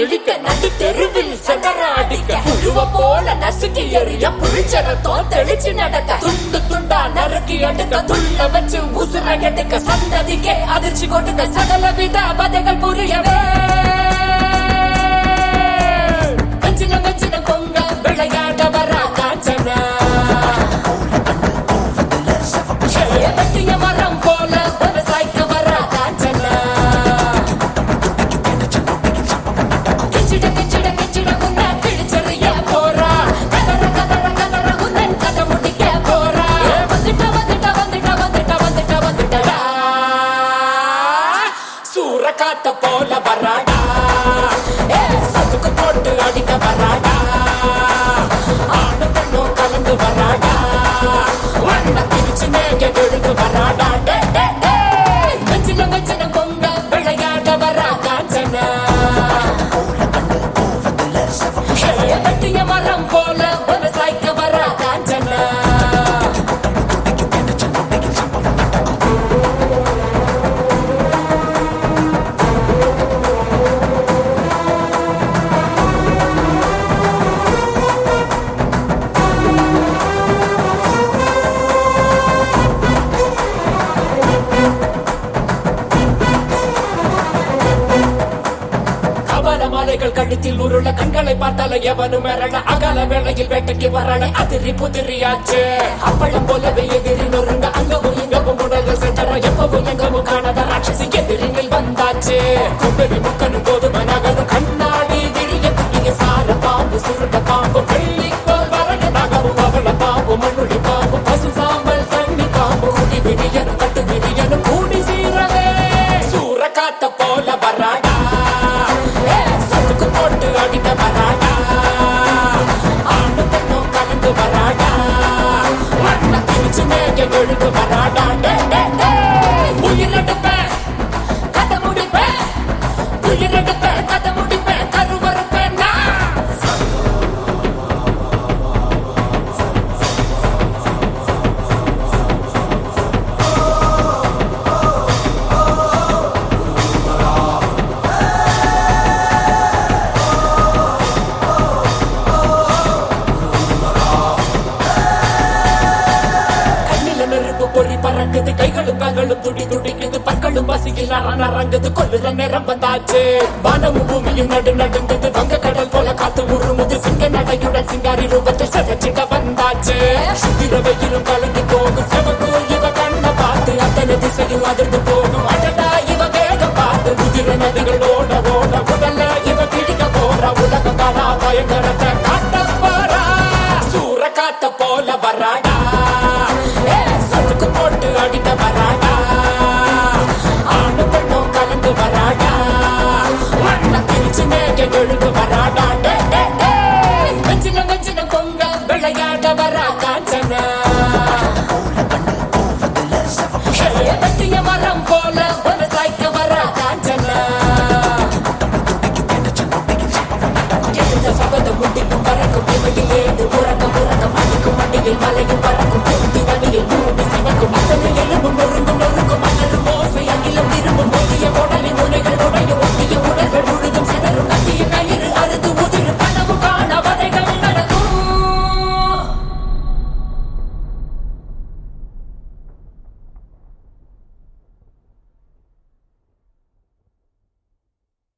கிழிக்க நடு தெருவில் சதற அடிக்க புழுவ போல நசுக்கி எறிய புளிச்சரத்தோ தெளிச்சு நடக்க. துண்டு துண்டா நறுக்கி எடுக்க துள்ள வச்சு உசுர எடுக்க சந்ததிக்கே அதிர்ச்சி கொடுக்க சகல வித பதைகள் புரியவே கண்கள் கடித்தில் உருள கண்களை பார்த்தால எவனும் மரண அகல வேளையில் வேட்டைக்கு வரல. அதிரி புதிரியாச்சு. அப்பளம் போலவே எதிரி நொறுங்க அங்கவும் இங்கவும் உடல்கள் சென்றன. எப்பவும் எங்கவும் காணாத ராட்சசி எதிரிகள் வந்தாச்சு. கும்பரி முக்கனும் கோதுமை நகரும் கண்ணாடி விழிய குட்டிய சார பாம்பு சுருட்ட பாம்பு வெள்ளி வரண வரைய நகரும் அவள பாம்பு மண்ணுடி பாம்பு பசு சாம்பல் தண்ணி பாம்பு குடி விரியனும் கட்டு விரியனும் கூடி சீரவே சூற காத்த போல வராடா. the பறக்குது கைகளும் கால்களும் துடி துடிக்குது பற்களும் பசியில் அரண் அரங்குது கொல்லுற நேரம் வந்தாச்சு. வானமும் பூமியும் நடு நடுங்குது வங்க கடல் போல காத்து உருமுது சிங்க நடையுடன் சிங்காரி ரூபத்தில் சதச்சிட்ட வந்தாச்சு. சுத்திர வெயிலும் கலந்து போகும் செவக்கு இவ கண்ணை பார்த்து அத்தனை திசையும் அதிர்ந்து போகும். அடடா இவ வேகம் பார்த்து குதிர நதிகள் ஓட ஓட உடல்ல இவ பிடிக்க போற உலகம் தானா பயங்கர